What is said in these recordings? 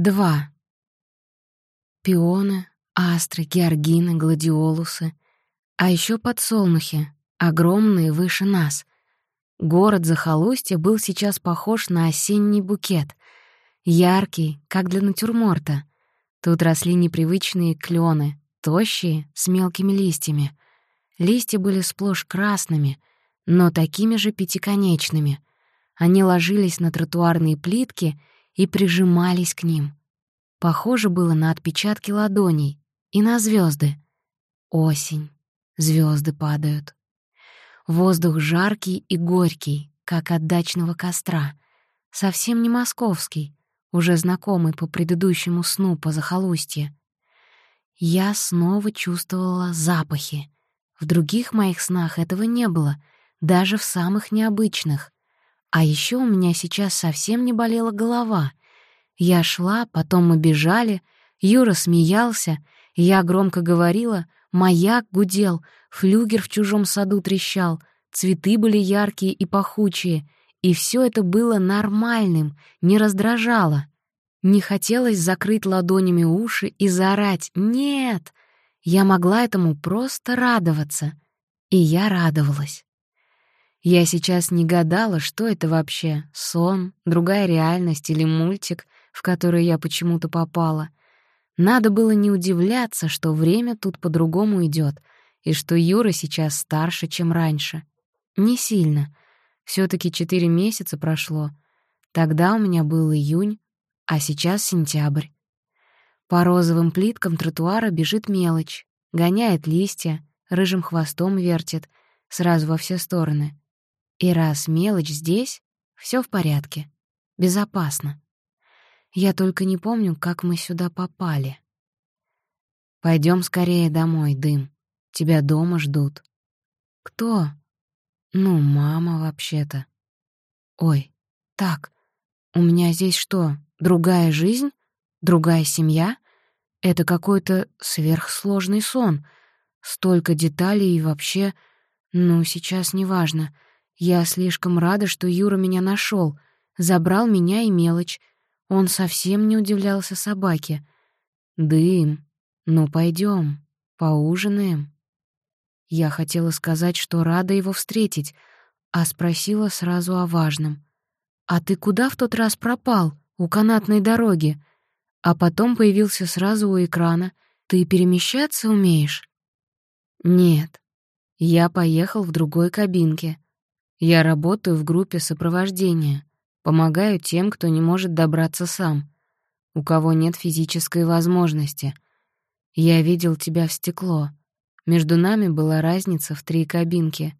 Два. Пионы, астры, георгины, гладиолусы. А еще подсолнухи, огромные выше нас. Город захолустья был сейчас похож на осенний букет. Яркий, как для натюрморта. Тут росли непривычные клены, тощие, с мелкими листьями. Листья были сплошь красными, но такими же пятиконечными. Они ложились на тротуарные плитки и прижимались к ним. Похоже было на отпечатки ладоней и на звезды. Осень. звезды падают. Воздух жаркий и горький, как от дачного костра. Совсем не московский, уже знакомый по предыдущему сну по захолустье. Я снова чувствовала запахи. В других моих снах этого не было, даже в самых необычных. А еще у меня сейчас совсем не болела голова. Я шла, потом мы бежали, Юра смеялся, я громко говорила, маяк гудел, флюгер в чужом саду трещал, цветы были яркие и пахучие, и все это было нормальным, не раздражало. Не хотелось закрыть ладонями уши и заорать «Нет!». Я могла этому просто радоваться. И я радовалась. Я сейчас не гадала, что это вообще — сон, другая реальность или мультик, в который я почему-то попала. Надо было не удивляться, что время тут по-другому идет, и что Юра сейчас старше, чем раньше. Не сильно. все таки четыре месяца прошло. Тогда у меня был июнь, а сейчас сентябрь. По розовым плиткам тротуара бежит мелочь, гоняет листья, рыжим хвостом вертит, сразу во все стороны. И раз мелочь здесь, все в порядке. Безопасно. Я только не помню, как мы сюда попали. Пойдем скорее домой, Дым. Тебя дома ждут. Кто? Ну, мама вообще-то. Ой, так, у меня здесь что, другая жизнь? Другая семья? Это какой-то сверхсложный сон. Столько деталей и вообще... Ну, сейчас неважно. важно. Я слишком рада, что Юра меня нашел, забрал меня и мелочь. Он совсем не удивлялся собаке. «Дым, ну пойдем, поужинаем». Я хотела сказать, что рада его встретить, а спросила сразу о важном. «А ты куда в тот раз пропал? У канатной дороги?» А потом появился сразу у экрана. «Ты перемещаться умеешь?» «Нет, я поехал в другой кабинке. Я работаю в группе сопровождения, помогаю тем, кто не может добраться сам, у кого нет физической возможности. Я видел тебя в стекло. Между нами была разница в три кабинки.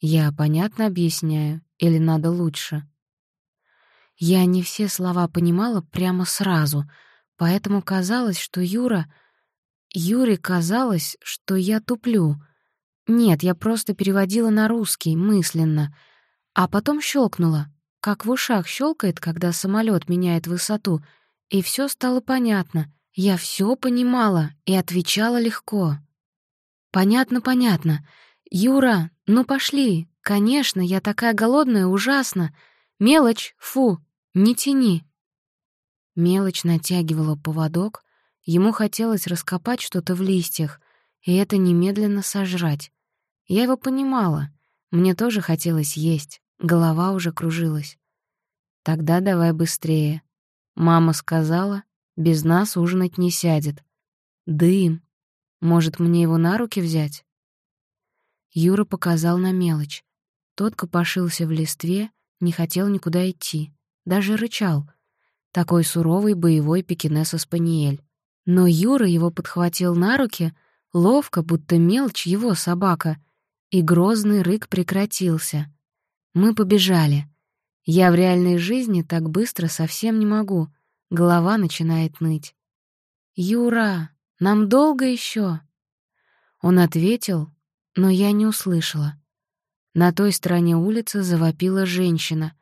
Я понятно объясняю или надо лучше? Я не все слова понимала прямо сразу, поэтому казалось, что Юра... Юре казалось, что я туплю — нет, я просто переводила на русский, мысленно. А потом щелкнула, как в ушах щелкает, когда самолет меняет высоту. И все стало понятно. Я все понимала и отвечала легко. «Понятно, понятно. Юра, ну пошли. Конечно, я такая голодная, ужасно. Мелочь, фу, не тяни». Мелочь натягивала поводок. Ему хотелось раскопать что-то в листьях, и это немедленно сожрать. Я его понимала. Мне тоже хотелось есть, голова уже кружилась. Тогда давай быстрее. Мама сказала, без нас ужинать не сядет. Дым. Может, мне его на руки взять? Юра показал на мелочь. Тот копошился в листве, не хотел никуда идти. Даже рычал. Такой суровый боевой пекинес-спаниель. Но Юра его подхватил на руки, ловко, будто мелочь его собака, и грозный рык прекратился. Мы побежали. Я в реальной жизни так быстро совсем не могу. Голова начинает ныть. «Юра, нам долго еще? Он ответил, но я не услышала. На той стороне улицы завопила женщина.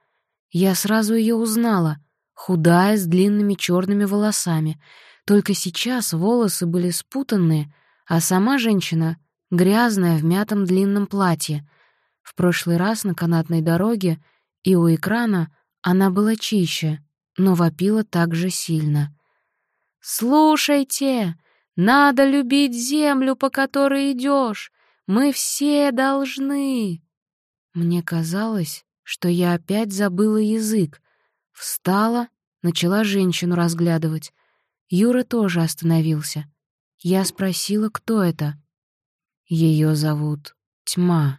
Я сразу ее узнала, худая, с длинными черными волосами. Только сейчас волосы были спутанные, а сама женщина грязная в мятом длинном платье. В прошлый раз на канатной дороге и у экрана она была чище, но вопила так же сильно. «Слушайте! Надо любить землю, по которой идешь! Мы все должны!» Мне казалось, что я опять забыла язык. Встала, начала женщину разглядывать. Юра тоже остановился. Я спросила, кто это. Ее зовут Тьма.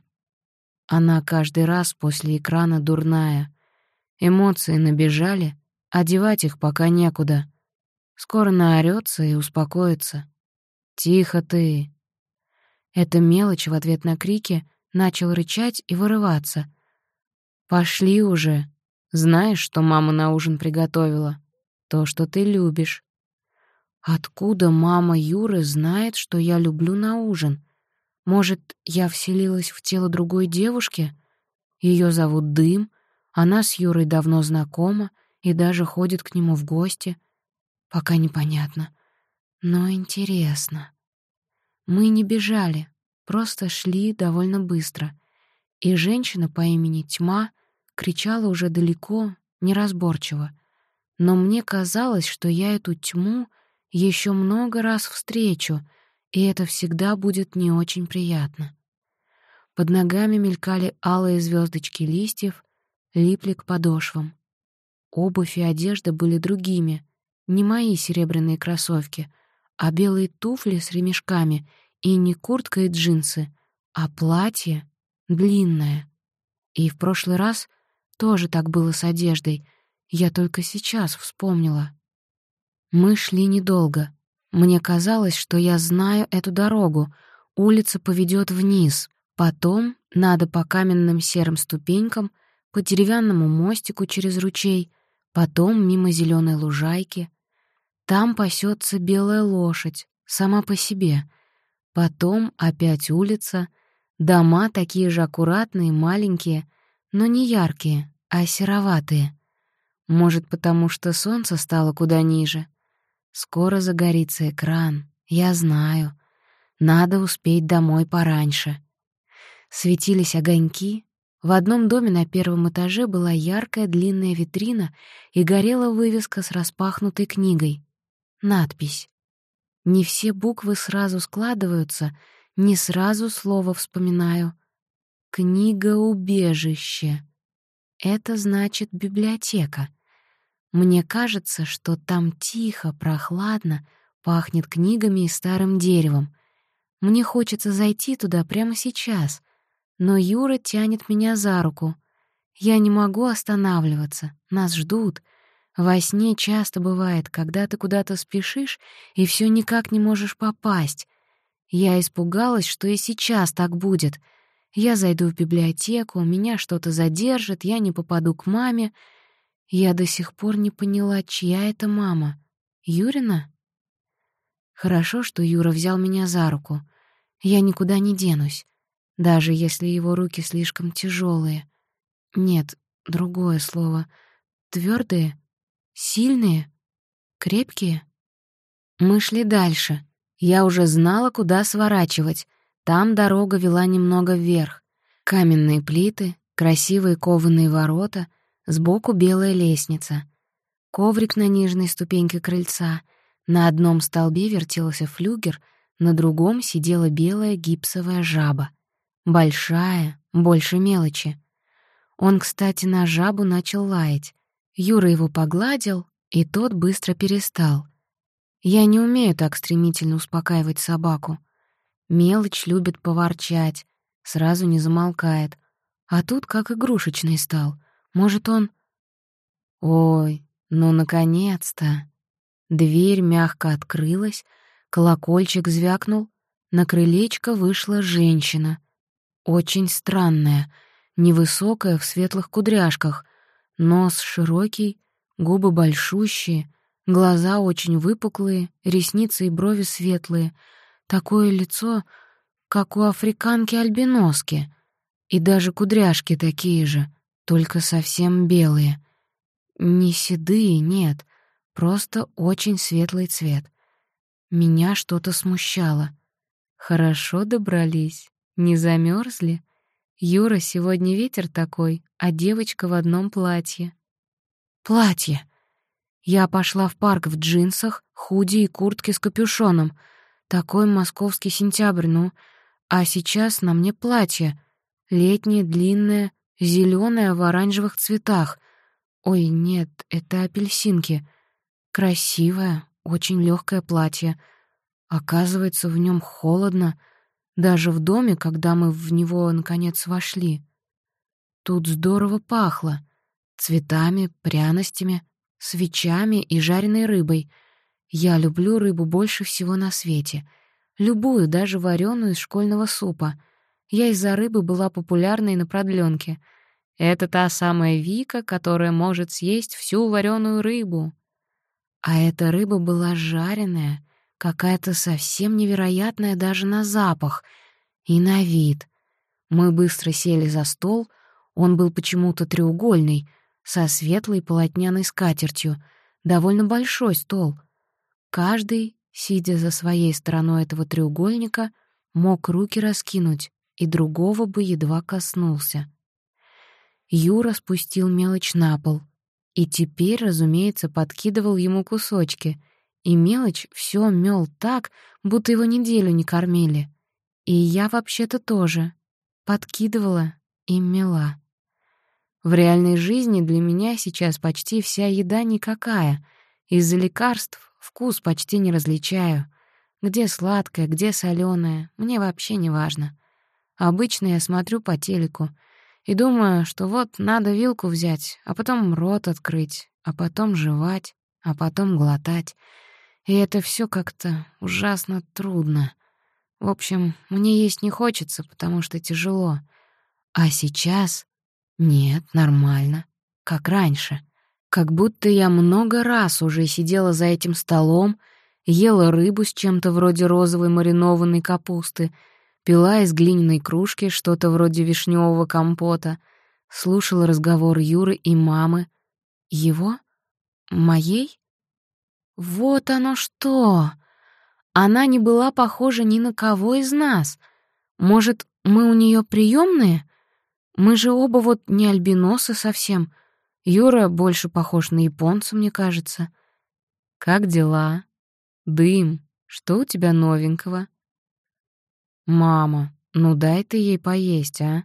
Она каждый раз после экрана дурная. Эмоции набежали, одевать их пока некуда. Скоро наорётся и успокоится. «Тихо ты!» Эта мелочь в ответ на крики начал рычать и вырываться. «Пошли уже. Знаешь, что мама на ужин приготовила? То, что ты любишь». Откуда мама Юры знает, что я люблю на ужин? Может, я вселилась в тело другой девушки? Ее зовут Дым, она с Юрой давно знакома и даже ходит к нему в гости. Пока непонятно. Но интересно. Мы не бежали, просто шли довольно быстро. И женщина по имени Тьма кричала уже далеко, неразборчиво. Но мне казалось, что я эту тьму — еще много раз встречу, и это всегда будет не очень приятно. Под ногами мелькали алые звездочки листьев, липли к подошвам. Обувь и одежда были другими, не мои серебряные кроссовки, а белые туфли с ремешками и не куртка и джинсы, а платье длинное. И в прошлый раз тоже так было с одеждой, я только сейчас вспомнила. Мы шли недолго. Мне казалось, что я знаю эту дорогу. Улица поведет вниз. Потом надо по каменным серым ступенькам, по деревянному мостику через ручей, потом мимо зеленой лужайки. Там пасется белая лошадь, сама по себе. Потом опять улица, дома такие же аккуратные, маленькие, но не яркие, а сероватые. Может, потому что солнце стало куда ниже. Скоро загорится экран, я знаю. Надо успеть домой пораньше. Светились огоньки. В одном доме на первом этаже была яркая длинная витрина и горела вывеска с распахнутой книгой. Надпись. Не все буквы сразу складываются, не сразу слово вспоминаю. «Книга-убежище». Это значит библиотека — мне кажется, что там тихо, прохладно, пахнет книгами и старым деревом. Мне хочется зайти туда прямо сейчас, но Юра тянет меня за руку. Я не могу останавливаться, нас ждут. Во сне часто бывает, когда ты куда-то спешишь и все никак не можешь попасть. Я испугалась, что и сейчас так будет. Я зайду в библиотеку, меня что-то задержит, я не попаду к маме — я до сих пор не поняла, чья это мама. Юрина? Хорошо, что Юра взял меня за руку. Я никуда не денусь, даже если его руки слишком тяжелые. Нет, другое слово. Твердые, сильные, крепкие. Мы шли дальше. Я уже знала, куда сворачивать. Там дорога вела немного вверх. Каменные плиты, красивые кованые ворота — Сбоку белая лестница. Коврик на нижней ступеньке крыльца. На одном столбе вертелся флюгер, на другом сидела белая гипсовая жаба. Большая, больше мелочи. Он, кстати, на жабу начал лаять. Юра его погладил, и тот быстро перестал. Я не умею так стремительно успокаивать собаку. Мелочь любит поворчать, сразу не замолкает. А тут как игрушечный стал. Может, он... Ой, ну, наконец-то! Дверь мягко открылась, колокольчик звякнул, на крылечко вышла женщина. Очень странная, невысокая, в светлых кудряшках, нос широкий, губы большущие, глаза очень выпуклые, ресницы и брови светлые, такое лицо, как у африканки-альбиноски, и даже кудряшки такие же — только совсем белые. Не седые, нет, просто очень светлый цвет. Меня что-то смущало. Хорошо добрались, не замерзли. Юра, сегодня ветер такой, а девочка в одном платье. Платье! Я пошла в парк в джинсах, худи и куртке с капюшоном. Такой московский сентябрь, ну. А сейчас на мне платье. Летнее, длинное, зеленое в оранжевых цветах. Ой, нет, это апельсинки. Красивое, очень легкое платье. Оказывается, в нем холодно, даже в доме, когда мы в него наконец вошли. Тут здорово пахло цветами, пряностями, свечами и жареной рыбой. Я люблю рыбу больше всего на свете. Любую, даже вареную из школьного супа. Я из-за рыбы была популярной на продлёнке. Это та самая Вика, которая может съесть всю вареную рыбу. А эта рыба была жареная, какая-то совсем невероятная даже на запах и на вид. Мы быстро сели за стол, он был почему-то треугольный — со светлой полотняной скатертью, довольно большой стол. Каждый, сидя за своей стороной этого треугольника, мог руки раскинуть, и другого бы едва коснулся. Юра спустил мелочь на пол, и теперь, разумеется, подкидывал ему кусочки, и мелочь все мел так, будто его неделю не кормили. И я вообще-то тоже подкидывала и мела. В реальной жизни для меня сейчас почти вся еда никакая. Из-за лекарств вкус почти не различаю. Где сладкое, где соленое, мне вообще не важно. Обычно я смотрю по телеку и думаю, что вот надо вилку взять, а потом рот открыть, а потом жевать, а потом глотать. И это все как-то ужасно трудно. В общем, мне есть не хочется, потому что тяжело. А сейчас нет, нормально. Как раньше. Как будто я много раз уже сидела за этим столом, ела рыбу с чем-то вроде розовой маринованной капусты, пила из глиняной кружки что-то вроде вишневого компота, слушала разговор Юры и мамы. Его? Моей? Вот оно что! Она не была похожа ни на кого из нас. Может, мы у нее приемные? Мы же оба вот не альбиносы совсем. Юра больше похож на японца, мне кажется. Как дела? Дым, что у тебя новенького? Мама, ну дай ты ей поесть, а?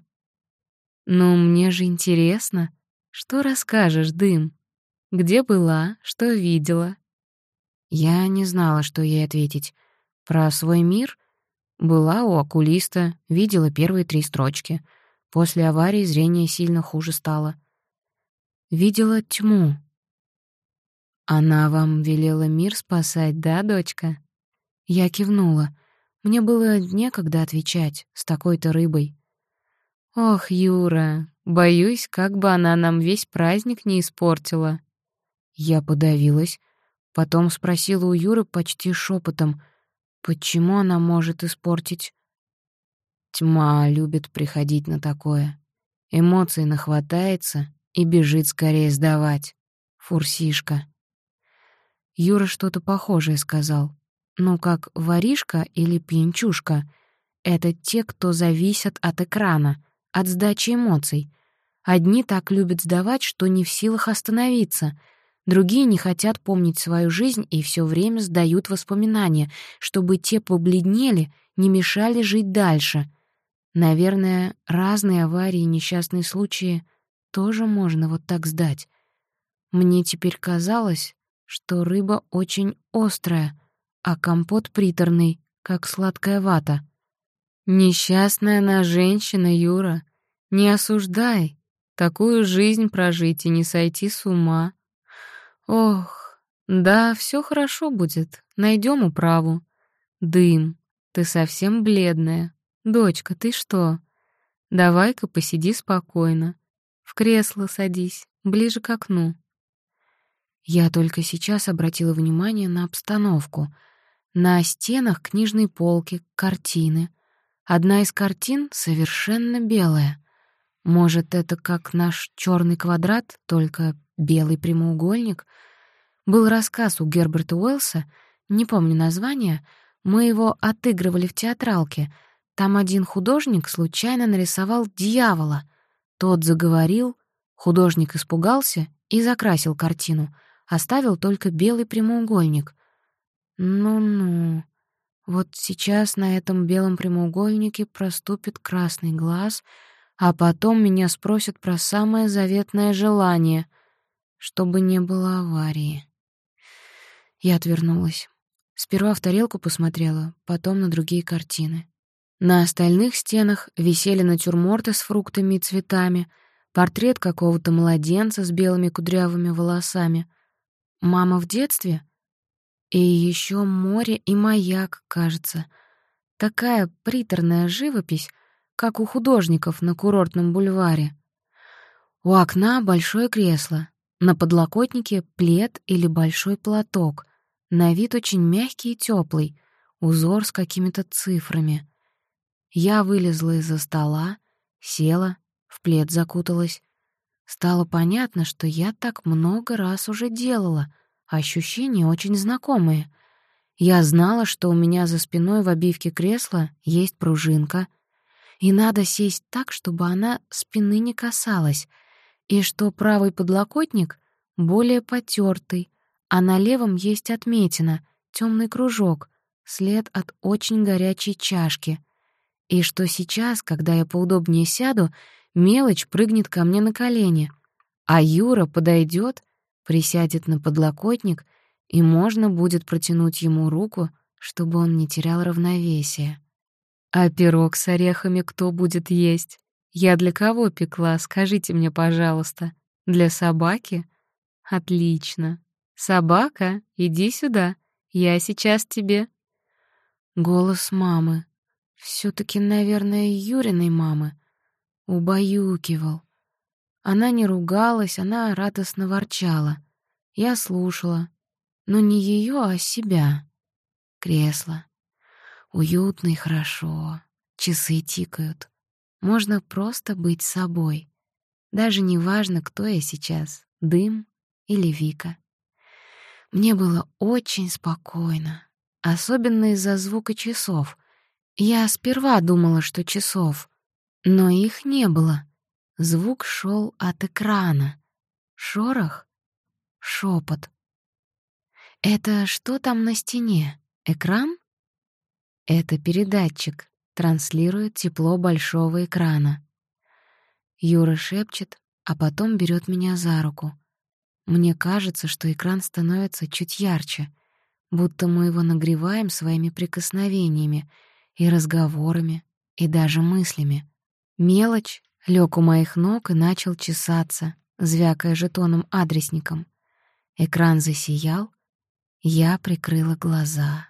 Ну, мне же интересно. Что расскажешь, Дым? Где была, что видела? Я не знала, что ей ответить. Про свой мир? Была у окулиста, видела первые три строчки — После аварии зрение сильно хуже стало. Видела тьму. Она вам велела мир спасать, да, дочка? Я кивнула. Мне было некогда отвечать с такой-то рыбой. Ох, Юра, боюсь, как бы она нам весь праздник не испортила. Я подавилась, потом спросила у Юры почти шепотом, почему она может испортить. Тьма любит приходить на такое. Эмоций нахватается и бежит скорее сдавать. Фурсишка. Юра что-то похожее сказал. Ну, как воришка или пьянчушка. Это те, кто зависят от экрана, от сдачи эмоций. Одни так любят сдавать, что не в силах остановиться. Другие не хотят помнить свою жизнь и все время сдают воспоминания, чтобы те побледнели, не мешали жить дальше — Наверное, разные аварии и несчастные случаи тоже можно вот так сдать. Мне теперь казалось, что рыба очень острая, а компот приторный, как сладкая вата. Несчастная она женщина, Юра. Не осуждай. Такую жизнь прожить и не сойти с ума. Ох, да, все хорошо будет. Найдем управу. Дым, ты совсем бледная. «Дочка, ты что? Давай-ка посиди спокойно. В кресло садись, ближе к окну». Я только сейчас обратила внимание на обстановку. На стенах книжной полки, картины. Одна из картин совершенно белая. Может, это как наш черный квадрат, только белый прямоугольник? Был рассказ у Герберта Уэллса, не помню название, мы его отыгрывали в театралке — там один художник случайно нарисовал дьявола. Тот заговорил, художник испугался и закрасил картину, оставил только белый прямоугольник. Ну-ну, вот сейчас на этом белом прямоугольнике проступит красный глаз, а потом меня спросят про самое заветное желание, чтобы не было аварии. Я отвернулась. Сперва в тарелку посмотрела, потом на другие картины. На остальных стенах висели натюрморты с фруктами и цветами, портрет какого-то младенца с белыми кудрявыми волосами. Мама в детстве? И еще море и маяк, кажется. Такая приторная живопись, как у художников на курортном бульваре. У окна большое кресло, на подлокотнике плед или большой платок, на вид очень мягкий и теплый, узор с какими-то цифрами. Я вылезла из-за стола, села, в плед закуталась. Стало понятно, что я так много раз уже делала, ощущения очень знакомые. Я знала, что у меня за спиной в обивке кресла есть пружинка, и надо сесть так, чтобы она спины не касалась, и что правый подлокотник более потертый, а на левом есть отметина, темный кружок, след от очень горячей чашки. И что сейчас, когда я поудобнее сяду, мелочь прыгнет ко мне на колени, а Юра подойдет, присядет на подлокотник, и можно будет протянуть ему руку, чтобы он не терял равновесия. А пирог с орехами кто будет есть? Я для кого пекла, скажите мне, пожалуйста. Для собаки? Отлично. «Собака, иди сюда, я сейчас тебе». Голос мамы. все таки наверное, Юриной мамы. Убаюкивал. Она не ругалась, она радостно ворчала. Я слушала. Но не ее, а себя. Кресло. Уютно и хорошо. Часы тикают. Можно просто быть собой. Даже не важно, кто я сейчас — Дым или Вика. Мне было очень спокойно, особенно из-за звука часов. Я сперва думала, что часов, но их не было. Звук шел от экрана. Шорох, шепот. Это что там на стене? Экран? Это передатчик, транслирует тепло большого экрана. Юра шепчет, а потом берет меня за руку. Мне кажется, что экран становится чуть ярче, будто мы его нагреваем своими прикосновениями и разговорами, и даже мыслями. Мелочь лег у моих ног и начал чесаться, звякая жетоном-адресником. Экран засиял, я прикрыла глаза.